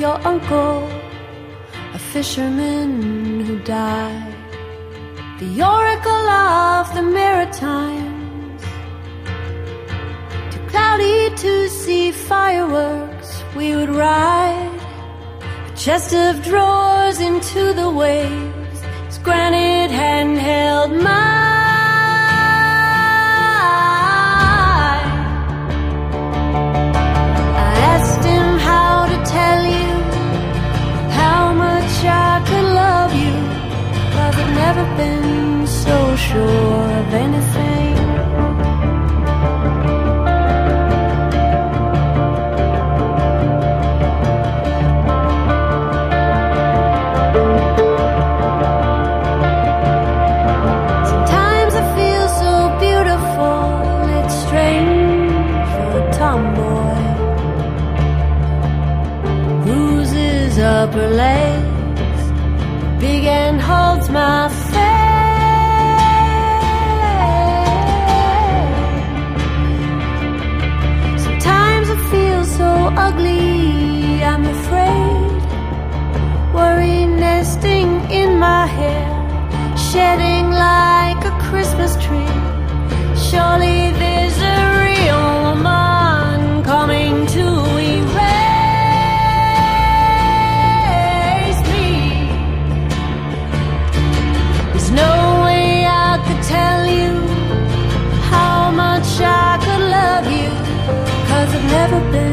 your uncle, a fisherman who died. The oracle of the Maritimes. Too cloudy to see fireworks, we would ride a chest of drawers into the waves. His granite hand held mine. Been so sure of anything. Sometimes I feel so beautiful, it's strange for a tomboy. Bruises upper legs, big and holds my shedding like a Christmas tree. Surely there's a real woman coming to erase me. There's no way I could tell you how much I could love you, cause I've never been.